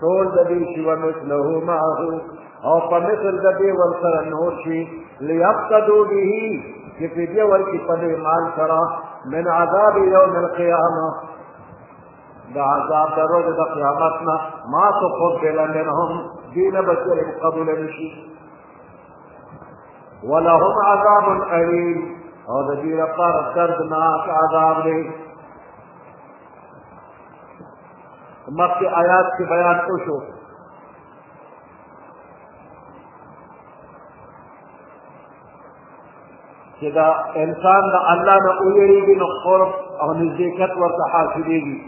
ټول د دې شي ومثله معه او په مثل د دې ورسره نور شي ليقتدو به چې په دې ورکې په دې مال سره من عذاب يوم القيامه د عذاب د ورځ د قیامت نه ما تقبل منهم دین بچل قبول نشي ولهم عذاب الیم او د دې لپاره دردناک عذاب دی مخکې آیات کې بیان وشو چې دا انسان د الله نه ویریږي نو قرب او نزدېکت ورته حاصلېږي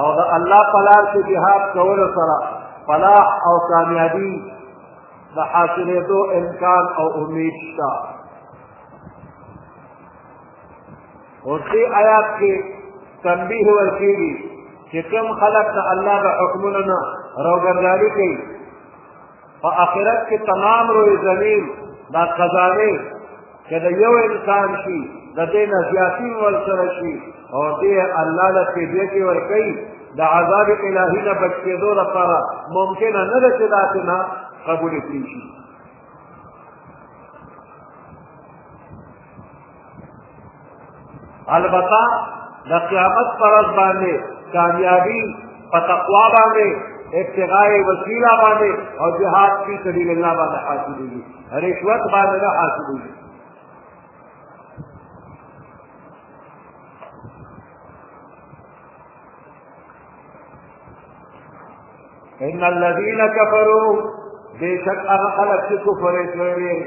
او د الله په لار کې جهاد کولو سره فلاح او کامیابي د حاصلېدو امکان او امید شته اوس دې آیات کې تنبیه ورکېږي چې کوم خلک د الله د حکمونو نه راوګرځالي کوي په آخرت کې تمام روی زمین دا خزانې که د یو انسان شي د دې نه زیاتي ورسره شي او دې الله له فدیه کې ورکوي د عذاب الهي نه بچ کېدو لپاره ممکنه نه ده چې داسې نه قبول کړي شي البته د قیامت پر ورځ باندې کامیابی په تقوا باندې ابتغاء وسیله باندې او جهاد فی سبیل الله باندې حاصلېږي رشوت باندې نه حاصلېږي ان الذين كفروا بشك اغلق كفر اسرائيل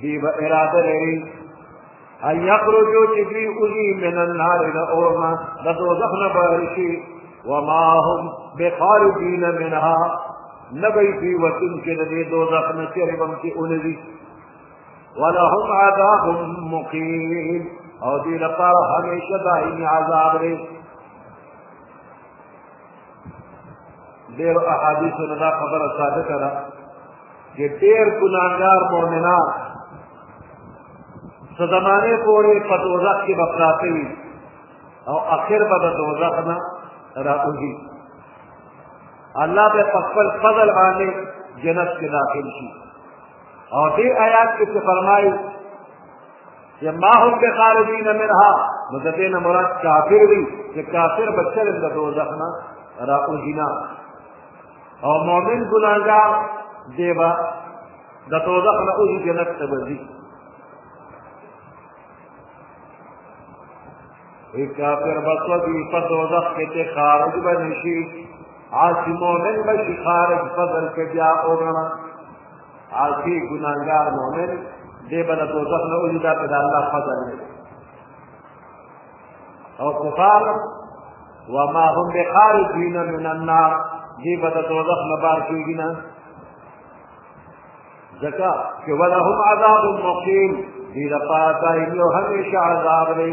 دی به اراده لري ان یخرجو چې دوی اوزي من النار د اورنا د دوزخ نه بهر شي وما هم بخارجین منها نبی دوی وتون چې د دې دوزخ نه چېرې به هم چې اونځي ولهم عذاب مقیم او دې لپاره همیشه دایمي عذاب دی ډېر احادیث نه دا خبره ثابته ده چې ډېر ګناهګار مؤمنان څه زمانې پورې په دوزخ کې به پراته وي او اخر به د دوزخ نه راوځي الله به په خپل فضل باندې جنت کې داخل شي او دې آیات کې فرمایي یا ما هم به خارجین منها نو د دې نه مراد کافر دي چې کافر به چل د دوزخ نه را اوځینا او مؤمن ګناګار دی به د دوزخ نه اوځي جنت ته ځي ای کافر بسوځي په دوزخ کې چې خارج به نشي عاصي مؤمن به شي خارج فضل کې بیا وګڼه عاصی ګناهګار مؤمن دې بل دوزخ نه وځي دا د الله فضل دی او کفار وما هم بخارجین من النار دې بل دوزخ نه بار کیږي نه ځکه چې ولهم عذاب مقیم دې لپاره دایمي او همیشه عذاب دی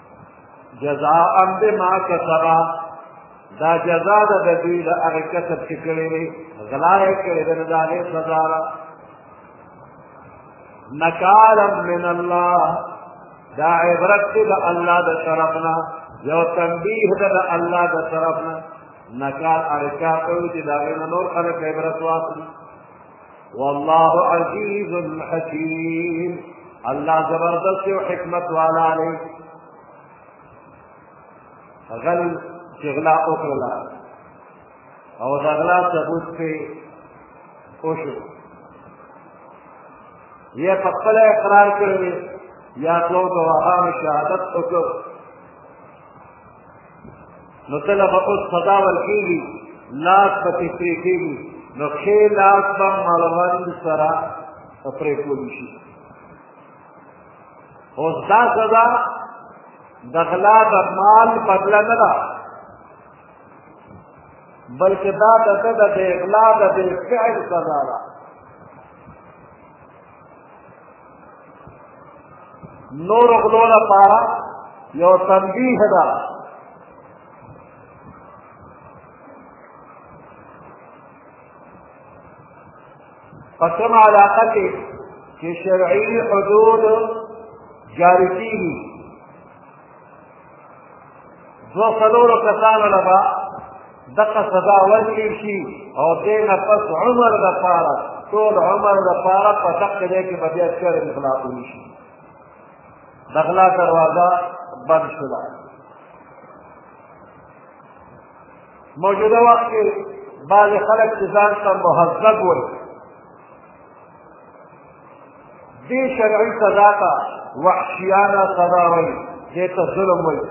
جزاء بما کسبا دا جزا ده د دوی د هغې کسب چې کړی دی غلا یې کړې ده نو د هغې سزا ده نکالا من الله دا عبرت دی د الله د طرف نه یو تنبیه ده د الله د طرف نه نکال هغه چا ته وي چې د هغې نه نور خلک عبرت واخلي والله عزیز حکیم الله زبردست او حکمت والا دی غل چې غلا وکړله او د غلا ثبوت پې وشو یا په خپله اقرار کړی یا څو ګواهانو شهادت وکړ نو کله به اوس صدا ورکېږي لاس به پرې پرې کېږي نو ښې لاس به مړوند سره پرې کولی شي اوس دا سزا د غلا د مال بدله نه ده بلکې دا د ده د بې غلا د بې فعل سزا ده نور غلو لپاره یو تنبیه ده په کومه علاقه کې چې شرعي حدود جاری کېږي دو سلورو کسانو لبا دقه سزا ورکړي شي او دې نه پس عمر د پاره ټول عمر د پاره په دقه دې کې به بیا چېرې اخلاق ونشي د غلا دروازه بند شوه موجوده وخت کې بعضې خلک چې ځان ته مهذب وایي دې شرعي سزا ته وحشیانه سزا وایي دې ته ظلم وایي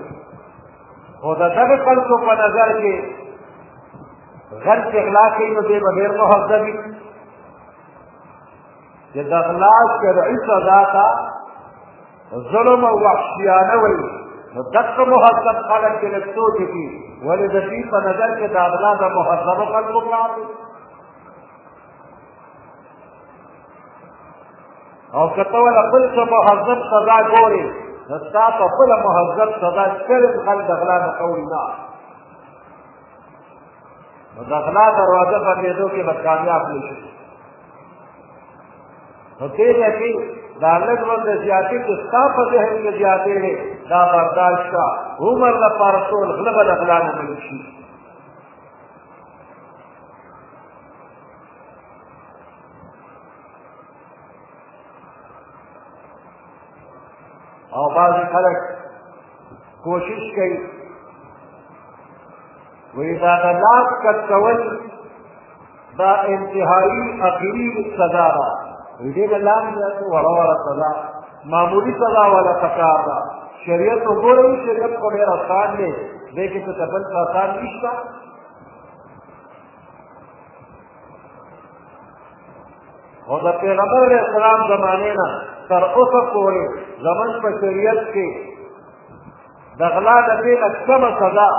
خو د دغه خلکو په نظر کې غل چې غلا کوي نو دې به ډېر مهذب وي چې د غلا شرعي سزا ته ظلم او وحشیانه وایي نو دغه مهذب خلک چې لږ سوچ وکړي ولې د دوی په نظر کې د غلا د مهذبو خلکو کار دی او که ته ولا بل څه مهذب سزا ګورې نو ستا په خپله مهذب سزا چرم غل د غلا نه قول نه نو د غلا دروازه بندېدو کې به کامیاب نه شي نو دې ځای کې دا لږ ورځ زیاتې چې ستا په ذهن کې زیاتې دی دا برداشت شه عمر لپاره ټول غله به د غلا نه ملک شي او بعض خلک کوشش کوي وی دا د لاس کټ کول دا انتهایی اخیری سزا ده دې نه لاندې ته وړه وړه سزا معمولی سزا ولا پکار ده شریعت وګورئ شریعت خو ډېر آسان دی دې کې څه بل آسان نشته او د پیغمبر علیه السلام زمانې نه تر اوسه پورې زمونږ په شریعت کې د غلا د دې نه کمه سزا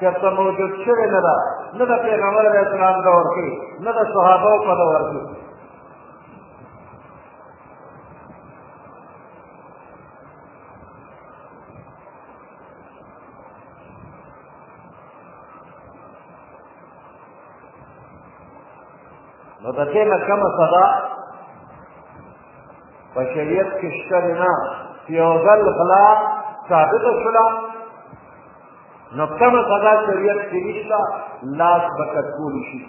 چېرته موجود شوې نه ده نه د پیغمبر علیه السلام دور کې نه د صحابو په دور کې نو د دې نه کومه سزا په شریعت کې شته نه چې یو ځل غلا ثابته شوله نو کومه سزا شریعت کې نشته لاس به کټ کولی شي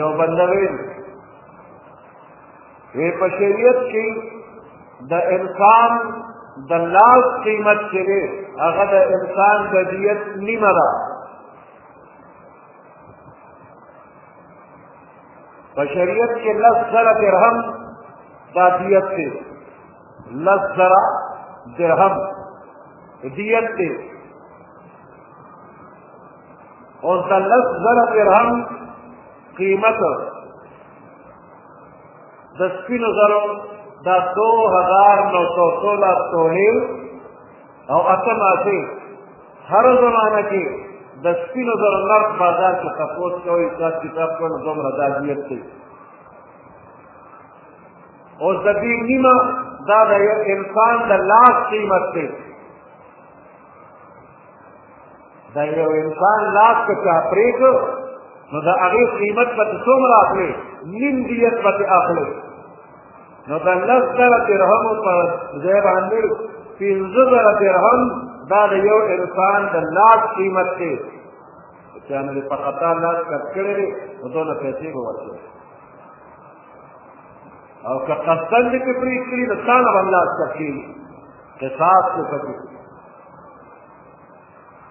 یو بنده ویل وی په شریعت کې د انسان د لاس قیمت چې دی هغه د انسان د دیت نیمه ده په شریعت کې لس زره درهم دا دیت دی لس زره درهم دیت دی او د لس زره درهم قیمت د سپینو زرو دا دو هزار نو سو سوله تولیم او اته ماتې هر زمانه کې د سپینو زرو نرخ بازار کې تپوس کوي حساب کتاب کول دومره دا نیت دی اوس د دې نیمه دا د یو انسان د لاس قیمت دی دا یو انسان لاس که چا پرېږده نو د هغې قیمت به ته څومره اخلې نیم دیت به ترې اخلې نو د لس زره درهمو په ځای باندې پنځه زره درهم دا د یو انسان د لاس قیمت دی چې هغه په خطا لاس کټ کړی دی نو دونه پیسې به ورکړي او که قصدن دې پرې کړي نو تا نه به لاس کټ کېږي قصاص کې پکې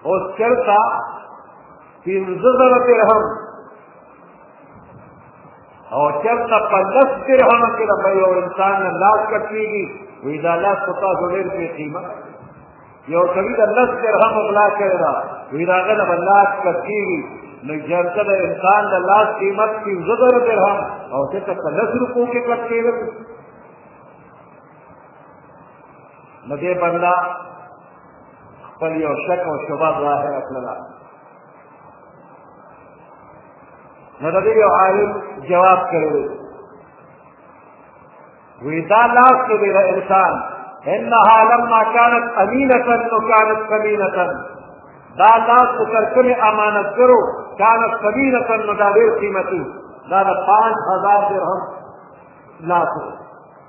او چرتا پنځه زره درهم او چرتا په لس درهم کې د یو انسان نه لاس کټېږي وی دا لاس په تاسو ډېر بې قیمت یو سړي د لس درهم غلا کړی ده وی د هغه نه به لاس کټېږي نو جرته د انسان د لاس قیمت پنځه زره درهم او چرته په لس روپو کې کټېږي نو دې بنده خپل یو شک او شبه ظاهره کړله نو د دې یو عالم جواب کړی دی وی دا لاس کې دی د انسان انها لما كانت امینه نو كانت کمینه دا لاس په تر کومې امانت کړو كانت کمینه نو دا ډېر قیمتي دا د پانچ هزار درهم لاس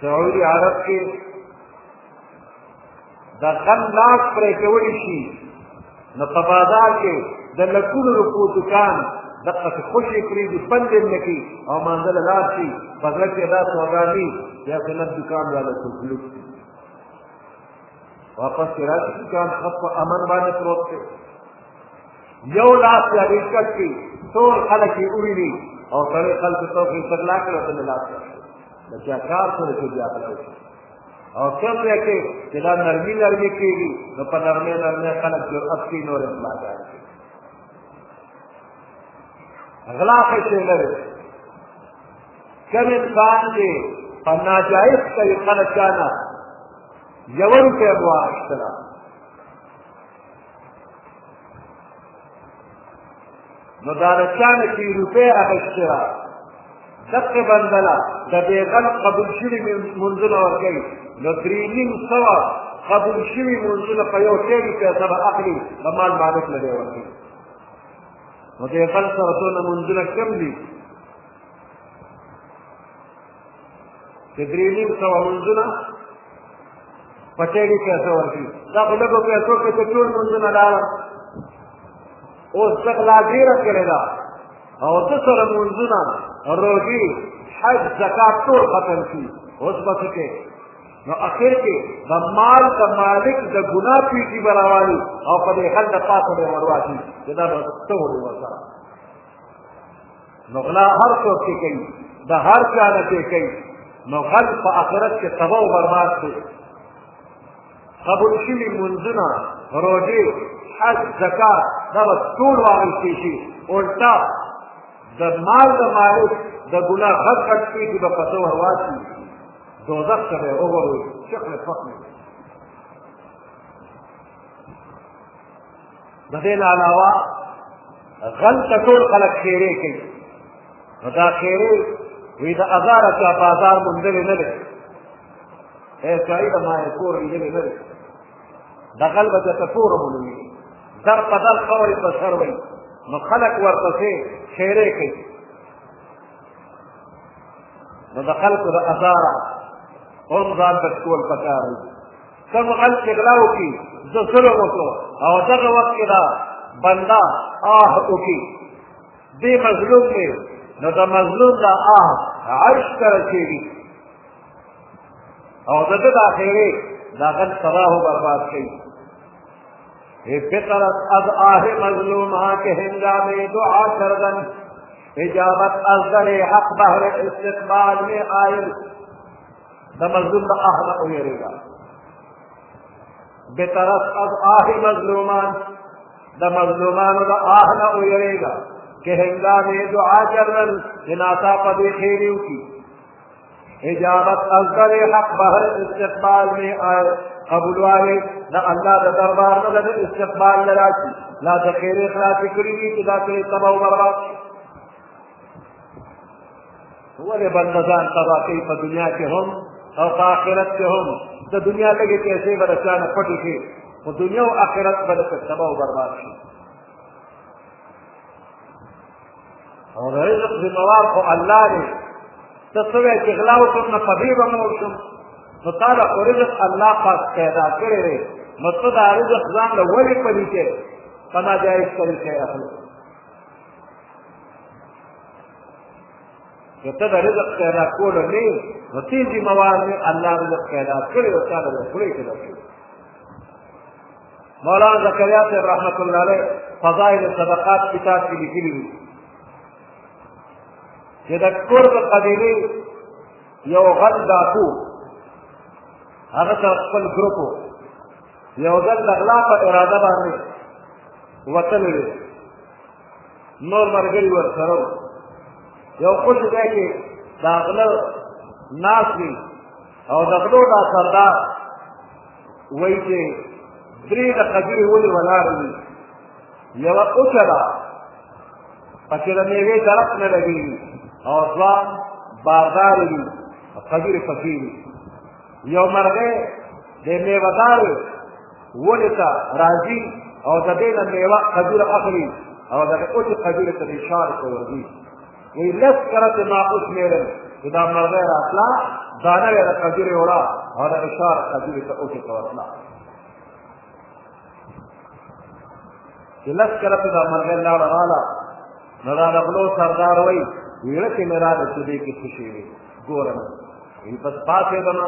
سعودي عرب کې د غل لاس پرې کولی شي نو په بازار کې د لکونو روپو دوکان دقه څه خوشې کړي دي بند یې نه کړي او مانځه له لاس شي په زړه کې دا سودا نه یا خو نه دوکان والا څوک لوټ شي واپس چې راشي دوکان خط په امن باندې پروت دی یو لاس یا دې کټ کې ټول خلک یې وویني او سړی خلکو ته خو استغلا کړو ته مې لاس د چا کار سره چې بیا خلاو شي او کوم دی کې چې دا نرمي نرمي کېږي نو په نرمۍ نرمۍ خلک جرأت کوي نور اصلاح کوي غلا پسې لري کوم انسان چې په ناجایز طریقه نه چانه یو روپۍ واخیستله نو دا د چا نه چې روپۍ اخیستې وه دقې بندله د بېغل قبول شوي منځونه ورکوي نو درې نیم سوه قبول شوي منځونه په یو ټېري پیسه به اخلي د مال مالک نه دی ورکوي نو بېغل سره څونه منځونه کم دي چې درې نیم سوه لمونځونه په ټیلي پیسو ورکړي دا په لږو پیسو کې ته ټول لمونځونه لاړه اوس دغه لا ډېره کړې ده او ده سره لمونځونه روژې حج زکات ټول ختم شي اوس به څه کوې نو اخر کې د مال د مالک د ګناه پیټي به راوالي او په دې حل د پاسه به ورواچي چې دا به څه وړي ورسره نو غلا هر څوک چې کوي د هر چا نه چې کوي نو غل په آخرت کې تباه او برباد دی قبول شوي منځونه روژې حج زکات دا به ټول واخیستې شي الټا د مال د مالک د ګناه غږ غټ کېږي به په دوه هوا شي دوزخ ته به یې وغورځوي شکل فخمه د دې نه علاوه غل ته ټول خلک ښېرې کوي نو دا ښېرې وي د ازاره چا په ازار موندلې نه دی ای سړي د ما یې کور لیدلې نه دی د غل به درته توره مولوي در په در خورې په سر وي نو خلک ورپسې ښېرې کوي نو د خلکو د ازاره هم ځان ته ټول پکار وي کوم خلک غلا وکړي زه ظلم وکړو او دغه وخت کې دا بنده آه وکړي دې مظلوم دی نو د مظلوم دا آه عرش ته رسېږي او د ده د آخرې دا غل تباه و برباد کوي اے فطرت از آہ مظلوم ہاں کے ہنگام دعا کردن اجابت از در حق بہر استقبال میں آئل د مظلوم له آه نه وویرېږه بطرف از آه مظلومان د مظلومانو له آه نه وویرېږه که هنګام یې دعا جرل چې ناڅاپه دې خیرې وکړي اجابت از در حق بهر استقبال میں آئے قبول والے نہ اللہ دا دربار نہ دا استقبال لراشی نہ دا خیر اخلاص کری ہوئی کہ دا تیرے تباہ و برباد ولې بنده ځان تباه کوي په دنیا کې هم او په آخرت کې هم د دنیا لږې پیسې به د چا نه پټې شي خو دنیا او آخرت به درته تباه او برباد شي او د رزق ذموار خو الله دی ته څه وایې چې غلا وکړم نه په دې به مړ شم نو تا له خو رزق الله پاک پیدا کړی دی نو ته دا رزق ځان له ولې پلي کې په ناجایز طریقې اخلې که ته د رزق پیدا کول نه نو تی ذمه وار دی الله رزق پیدا کړی او تعالی له خولې کې درکړي مولانا زکریا صاحب رحمت الله علیه فضائل صدقات کتاب کې لیکلي دي چې د قرب قبیلې یو غل ډاکو هغه تر خپل ګروپ یو ځل د غلا په اراده باندې وتلی دی نور ملګري ورسره وو یو خوش دی کې د غله ناس وي او د غلو دا سردار وایي چې درې د قبیلې ولې ولاړې دي یوه اوچه ده پکې د مېوې درخت نه لګېږي او دوه باردارې دي قبیلې پکې دي یو مرغۍ د میوهدارو ونې ته راځي او د دې نه میوه قدوره اخلي او دغه اوچې قدورې ته د اشار ته ورځي وایي لس کرته ما اوس میرم چې دا مرغۍ راتله دانه یې د قدورې وړه او د اشار قدورې ته اوچې ته ورتله چې لس کله په دا مرغۍ لاړه راله نو دا د غلو سردار وایي ویړه کې مې راله چې دې کې څه شوي وي ګوره مې وي بس پاڅېدم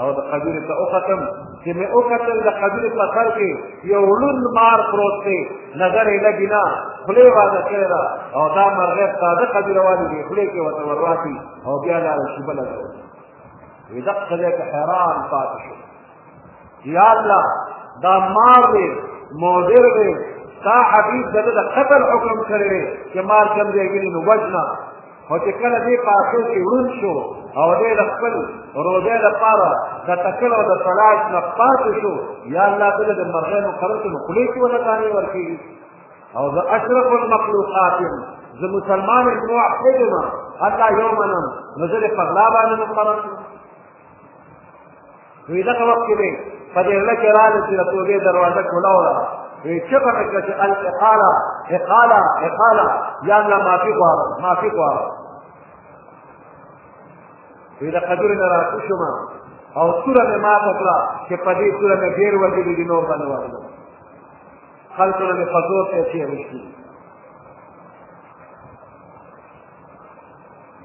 او د قبیلې ته وختم چې مې وکتل د قبیلې په سر کې یو ړوند مار پروت دی نظر یې لګي نه خولې واده کړې ده او دا مرغۍ تازه قبیله والي دي خولې کې ورته ورواچي او بیا لاړه شي بله ځای وي دقه ځای ته حیران پاتې شو یا الله دا مار دی مودر دی تا حبیب دغه د قتل حکم کړی دی چې مار کوم ځای کې نو وژنه خو چې کله دې په اخر کې ړوند شو او دې د خپل روزې لپاره د تکل او د صلات نه پاتې شو یا الله دې د مرغانو قرط نو خولې کې ولا کانې ورکړي او زه اشرف المخلوقات یم زه مسلمان یم نو احتجم الله یومنم نو زه دې په غلا باندې مقرر وی دغه وخت کې دی په دې اړه کې راغله چې د توبې دروازه کولاو ده وی چې په کې چې الاقاله اقاله اقاله یا الله معافي غواړم معافي غواړم وی د قدر نه راکو شوم او سوره مې ماته کړه چې په دې سوره مې ډېر وګړي دي نور باندې وګړي خلکو له فضو ته چې وشي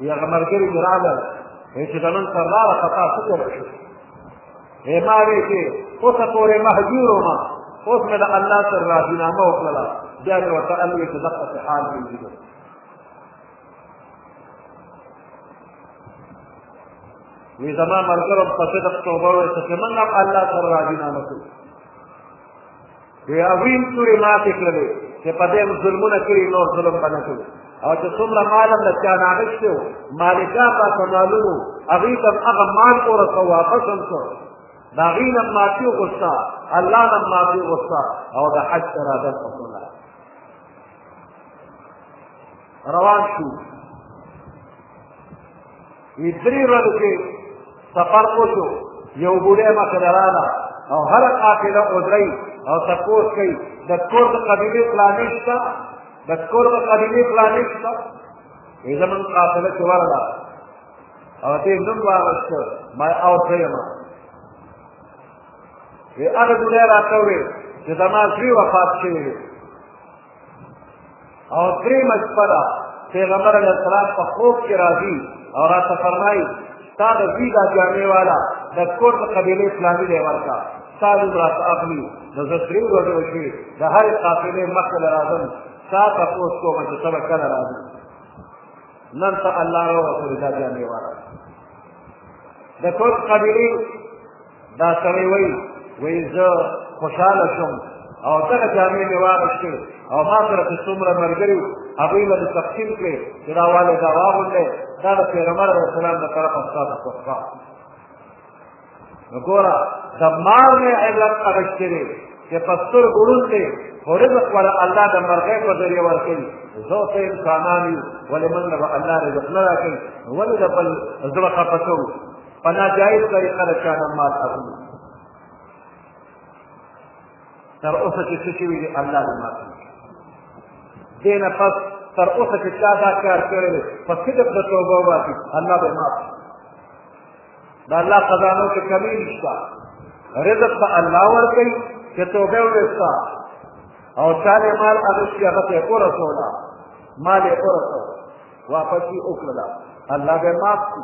یغه مرګري ګراله چې دا نن سره لاره خطا څه کول شي هي ما وی چې اوس پورې مهجور ما اوس مې د الله سره راضي نامه وکړه بیا مې ورته الوی چې دغه حال دی وی زما مرګرو په صدق توبه وکړه چې موږ الله سره راضي نامه وکړو وی هغوی هم تورې ماتې کړلې چې په دې هم ظلمونه کړي نور ظلم به نه کوي او چې څومره مال هم له چا نه اخیستی و مالکان به په مالونو هغوی ته هم هغه مال ورسه واپس هم شو د هغوی نه معافي وغوښته الله نه معافي وغوښته او د حج اراده وکړله روان شو وی درې ورځې کې سفر وشو یو بوډۍ مخې ته راغله او هره قافله ودرئ او تپوس کوي د کور د قبیلې فلانې شته د کور د قبیلې فلانې شته وی زمونږ قافله کې ورغله او دې نوم واغوسته ما او زه یم وی هغه بوډۍ راته وویل چې زما زوی وفات شوی او درې مشپره پیغمبر علیه السلام په خوب کې راځي او راته فرمایي ستا د دوی دا جامې والا د کور د قبیلې فلاني دی ورکړه ستا نوم راته اخلي نو زه درې ورځې وشوې د هرې قافلې مخکې له راځم ستا تپوس کوم چې ته به کله راځې نن ته الله راوغوښتلې دا جامې والا د کور قبیلې دا سړی وایي وایي زه خوشحاله شوم او دغه جامې مې واغوستې او ما سره چې څومره ملګري وو هغوی به د تقسیم کړې چې دا والې دا واغوندې دا د پیغمبر علیه السلام د طرفه ستا په تحفه نو ګوره د مال نه عبرت اخیستې دی چې په سترګو ړوند دی خو رزق والا الله د مرغۍ په ذریعه ورکوي زه ته انسانان یو ولې موږ له الله رزق نه راکوي ولې د بل زړه خفه کوو په ناجایز طریقه له چا نه مال اخلي تر اوسه چې څه شوي دي الله دې معاف کړي دې نه پس تر اوسه چې چا دا کار کړی دی په صدق د توبه وباسي الله به معاف کړي د الله خزانو کې کمی نشته رزق به الله ورکوي چې توبه وویسته او چا نه مال اخیستي هغه ته یې ورسوله مال یې ورسوه واپس یې وکړله الله به معاف کړي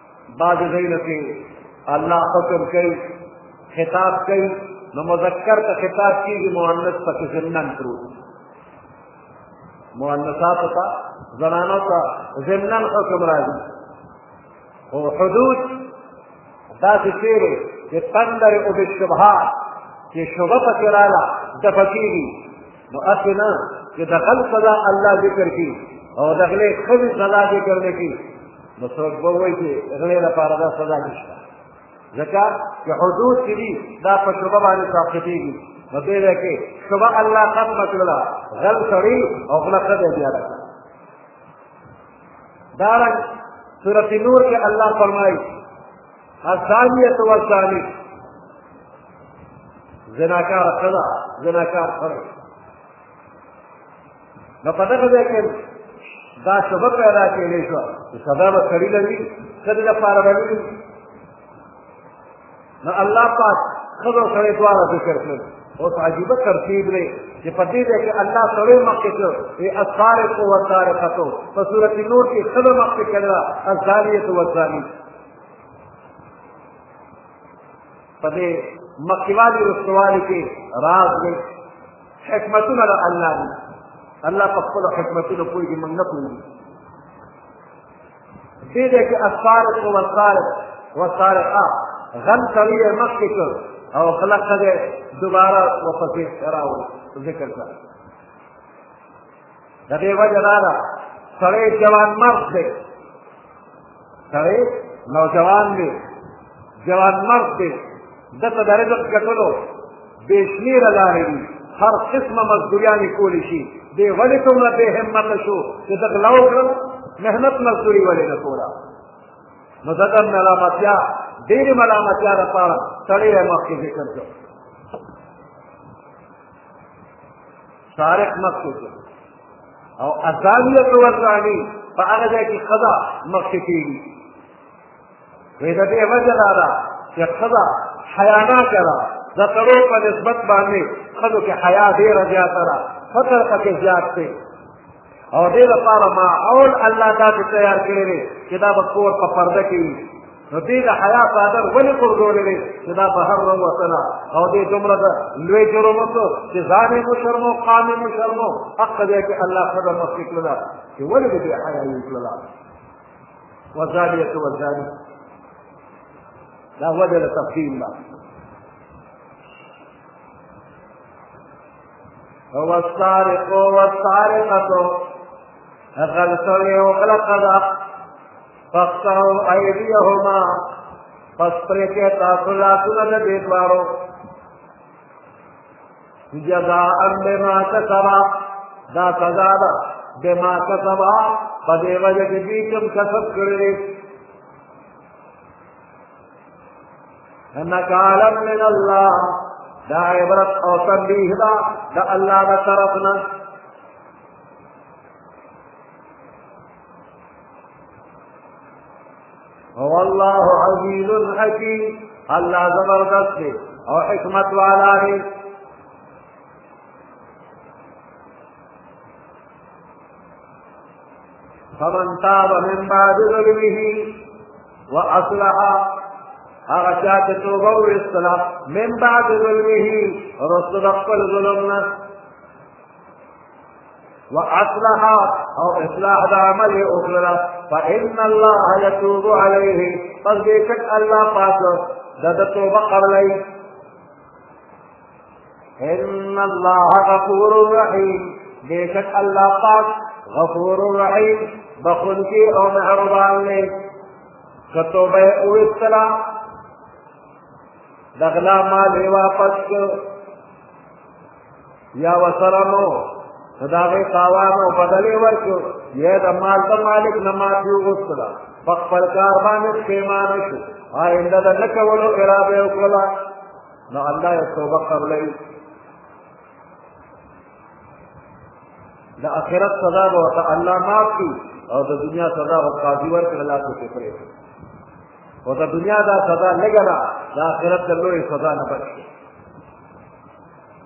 بعض ځای نه چې الله حکم کوي خطاب کوي نو مذکر ته خطاب کېږي مؤنث پکې ضمناً پروت مؤنثاتو ته زنانو ته ضمناً حکم راځي خو حدود داسې تېرې چې تندر او بالشبهات چې شبه پکې راله دفع کېږي نو هسې نه چې د غل سزا الله ذکر کړي او د غلې ښځې سزا ذکر نه کړي نو څوک به وایي چې غلې لپاره دا سزا نشته ځکه چې حدود چې دي دا په شبه باندې ساقطېږي نو دې ده کې شبه الله ختمه کړله غل سړي او غله ښځه یې بیا راکړه دارنګ سورت نور کې الله فرمایي الثانیة والثاني زناکار ښځه زناکار سړی نو په دغه ځای کې دا شبه پیدا کېدی شو چې سبا به سړي لري ښځې لپاره به نه نو الله پاک ښځه او سړی دواړه ذکر کړل اوس عجیبه ترتیب دی چې په دې ځای کې الله سړی مخکې کړ ای الطارق والطارقتو په سورت نور کې ښځه مخکې کړله الزانیة والزاني په دې مخکېوالي رسوالي کې راز دی حکمتونه د الله دي الله په خپلو حکمتونو پوهېږي موږ نه پوهېږي دې دی کې الصارق والصارق والصارقه غم سړی یې مخکې کړ او خلق ته دوباره وفقې راوړ ذکر کړه د دې وجه دا ده سړی جوان مرد دی سړی نوجوان دی جوان مرد دی ده ته د رزق ګټلو بې شمېره لارې دي هر قسمه مزدوریانې کولی شي دی ولې څومره بې همته شو چې ده غلا وکړل محنت مزدوري ولې نه کوله نو دغه ملامتیا ډېرې ملامتیا لپاره سړی یې مخکې ذکر کړ سارق مخکې کړي او ازانیه ورځاني په هغه ځای کې ښځه مخکې کېږي وایي د دې وجه دا ده چې ښځه حیاناکه ده د سړو په نسبت باندې ښځو کې حیا ډېره زیاته ده فقر پکې زیات دی او دې لپاره ماحول الله داسې تیار کړی دی چې دا به کور په پرده کې وي نو دې د حیا څادر ولې غورځولی دی چې دا بهر راووتله او دې دومره د لوی جرم وکړو چې ځان یې مشرمو قام یې مشرمو حق دی چې الله ښځه مخکې کړله چې ولې دې بې حیا یې کړله وزالیه وزالي دا وجه د تفهیم ده والسارق والسارقه غل سوی او غل قضا فقطعوا ايديهما پس پرې کې تاسو لاسونه د دې دوارو جزاء بما كسبا دا سزا ده بما كسبا په دې وجه کې دې کوم کسب کړی نکالا من الله دا عبرت او تنبیه دا دا الله دا طرفنا هو الله عزیز حکیم الله زبردست دی او حکمت والا دی فمن تاب من بعد ظلمه واصلح هغه چا چې توبه وستلا من بعد ظلمه رسول خپل ظلمنا واصلح او اصلاح د عمل وکړه فان الله يتوب عليه پس دې الله پاک د توبه قبلای ان الله غفور رحیم بیشک الله پاک غفور رحیم بخونکی او مهربان دی که توبه یې وویستله د غلا مال یې واپس کړ یا وسره نو دا غي قوام او بدلې ورکو یا د مال ته مالک نه مافي وغوښتله په خپل کار باندې پیمانه شو آینده د نه کولو اراده وکړه نو الله یې توبه قبلوي د آخرت سزا به ورته الله معاف کړي او د دنیا سزا به قاضي ورکړي الله ته پرې کړي او د دنیا دا سزا لږه ده د آخرت د لویې سزا نه بچي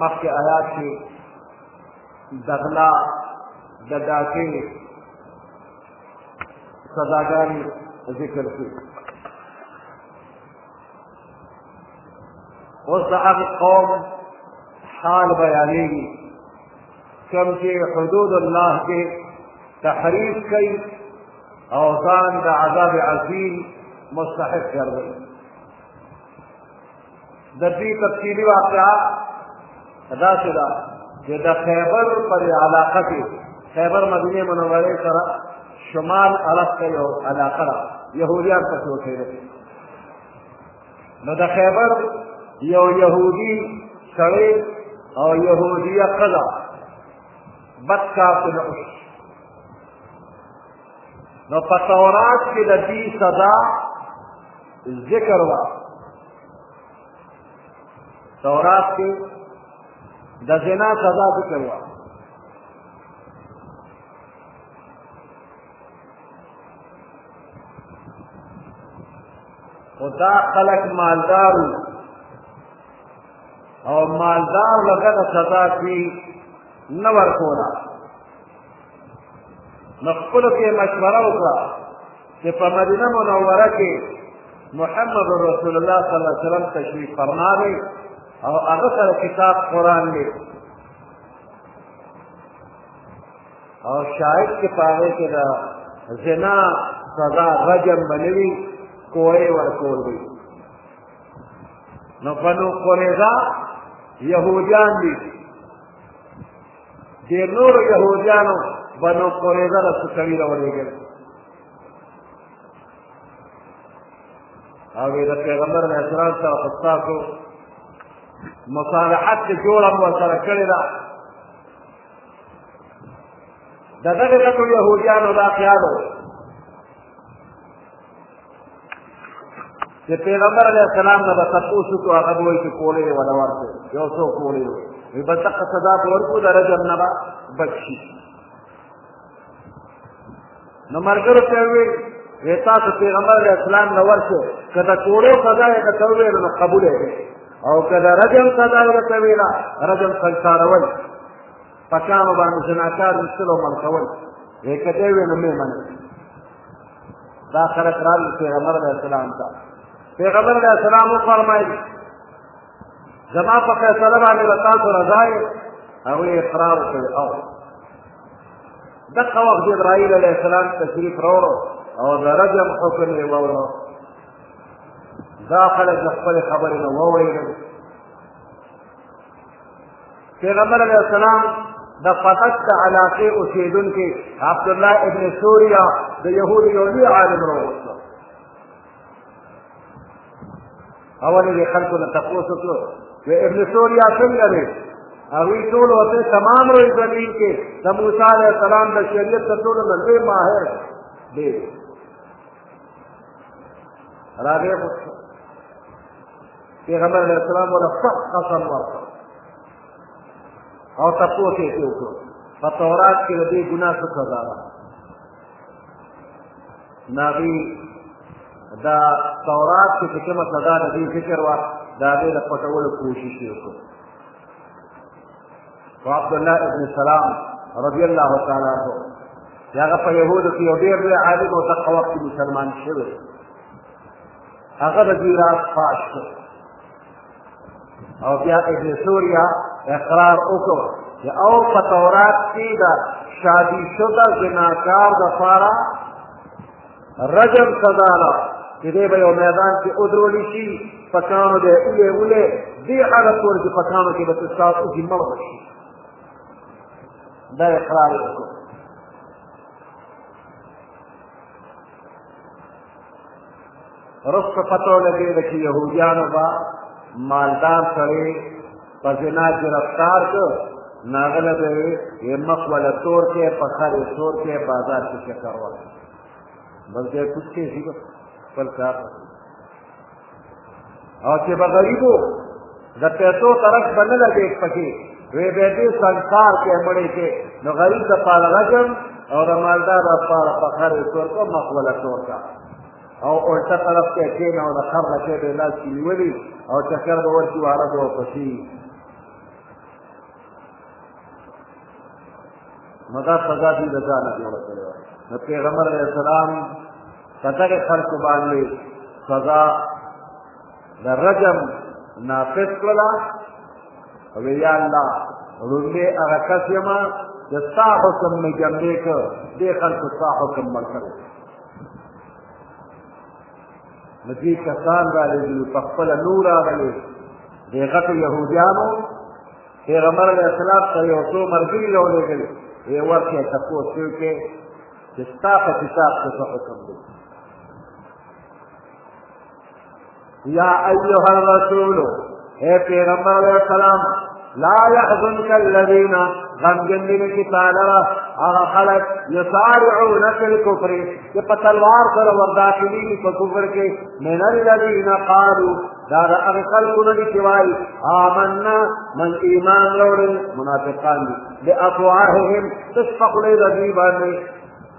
مخکې آیات کې د غلا د ډاکې سزاګانې ذکر کړي اوس د هغه قوم حال بیانېږي کوم چې حدود الله کې تحریف کوي او ځان د عذاب عظیم مستحق ګرځوي د دې تفصیلي واقعه داسې ده چې د خیبر پر علاقه کې خیبر مدینه منورې سره شمال اړخ ته یو علاقه ده یهودیان پکې اوسېدل نو د خیبر یو یهودي سړی او یهودیه ښځه بد کار ته نه نو په تورات کې د دې سزا ذکر وه تورات کې د زنا سزا ذکر وه او دا خلق مالدار او مالدار لکه سزا کی نه ورکوله نو خپلو کې مشوره وکړه چې په مدینه منوره کې محمد رسول الله صلی الله علیه وسلم تشریف فرما دی او هغه سره کتاب قرآن دی او شاید کې په هغې کې د زنا سزا رجم به نه وي کوی ورکول دی نو بنو قریظه یهودیان دي د نورو یهودیانو بنو قریظه له سوکوي راولېږل او یې د پیغمبر علیه السلام سره خو ستاسو مصالحت چې جوړه مو ورسره کړې ده د دغه غټو یهودیانو دا خیال و چې پیغمبر علیه السلام نه به تپوس وکړو هغه به وایي چې کولې یې وله ورکړې یو څو کولې یې وایي بس دقه سزا به ورکړو د رجم نه به بچ شي نو ملګرو ته یې وویل وی تاسو پیغمبر علیه السلام نه ورشئ که د کوړو سزا یې درته وویل نو قبول یې او که د رجم سزا یې درته ویله رجم سنګسارول پکانو باندې زناکار ویشتل او مړ کول یې که دی وي نو مې منل دا خلک رالل پیغمبر علیه السلام ته پیغمبر علیه السلام وفرمایل زما په فیصله باندې به تاسو رضا یې هغوی اقرار وکړي او دغه وخت جبرائیل علیه السلام تشریف راوړو او د رجم حکم یې واورو دا خلک د خپلې خبرې نه وویل پیغمبر علیه السلام د فتح د علاقې اوسېدونکی عبدالله ابن سوریا د یهود یو لوی عالم راووتلو اول یې خلکو نه تپوس وکړو چې ابن سوریا څنګه دی هغوی ټول ورته تمام روی زمین کې د موسی علیه السلام د شریعت تر ټولو نه لوی ماهر دی راغی پیغمبر علیه السلام ولا سخت قسم ورکړ او تاسو کې کې وکړو په تورات کې د دې ګناه څه سزا ده نبی دا تورات کې چې کومه سزا د دې ذکر وا دا دې د پټولو کوشش وکړو وعبد الله ابن سلام رضی الله تعالی عنہ هغه په يهودو کې یو ډېر لوی عالم او تقوا کې مسلمان شوی هغه د دوی راز فاش کړ او بیا ابن سوریا اقرار وکړ چې او په تورات کې د شادي شده زناکار دپاره رجم سزا ده چې دی به یو میدان کې ودرولی شي په کاڼو دی اولې اولې دې حالت پورې چې په کاڼو کې به ستاسو ذمه وشي دا اقرار یې وکړ رسته پته ولګېده چې یهودیانو به مالدار سړی په زنا ګرفتار کړ نو هغه له به یې مخ وله تور کې په خر یې تور کې بازار کې چکر وکړ بس دی کوڅې شي خپل کار او چې به غریبو د پیسو طرف به نه لګې پکې وی به دې سنسار کې مړې کې نو غریب د پاره رجم او د مالدار د پاره په خر تور کو مخوله تور کا او الټه طرف کې کې نه او د خر کې به لاس نیولې او چکر به ورته واره دوه پسی نو دا سزا دوی د ځانه جوړه کړې وه نو پیغمبر علیه السلام په دغې خلکو باندې سزا د رجم نافذ کړله او یا الله لومړی هغه کس یم چې ستا حکم مې جملې کړ دې خلکو ستا حکم مړ کړی نو دې کسان رالېږلي په خپله نور راغلي دې غټو یهودیانو پیغمبر علیه السلام ته یو څو ملګري راولېږل ویې ورکړې تپوس یې وکړې چې ستا په کتاب کې څه حکم دی یا ایها الرسول اے پیغمبر علیہ السلام لا يحزنك الذين غمجن دي کی تعالی هغه خلق يسارعون في الكفر چې په تلوار سره ورداخلي دي په کفر کې من الذين قالوا دا د هغه خلقونه دي چې وایي آمنا من ایمان لرل منافقان دي بأفواههم تشفق لي د دوی باندې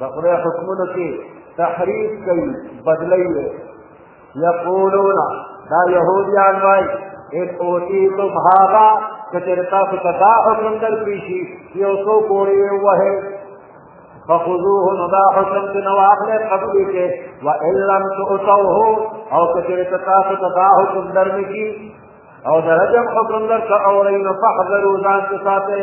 د خدای حکمونو کې تحریف کوي بدلی وي یقولون دا یهودیان وایي ان اوتیتم هذا که چېرې تاسو ته دا حکم درکړي شي چې یو څوک وړې ووهئ فخذوه نو دا حکم چې نه واخلئ قبول یې کړئ وان لم تؤتوه او که چېرې ته تاسو ته دا حکم درنه کړي او د رجم حکم درته اورئ نو فاحذرو ځان ته ساتئ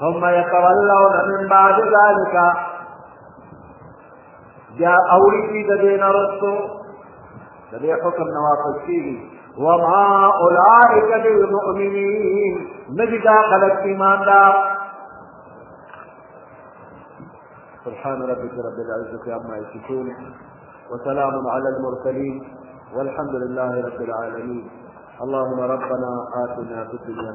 ثم يتولون من بعد ذلك جاء أولي في دين رسو دين حكم نواقص فيه وما أولئك بالمؤمنين نجد دا غلط ایمان سبحان ربك رب العزة عما يصفون وسلام على المرسلين والحمد لله رب العالمين اللهم ربنا آتنا في الدنيا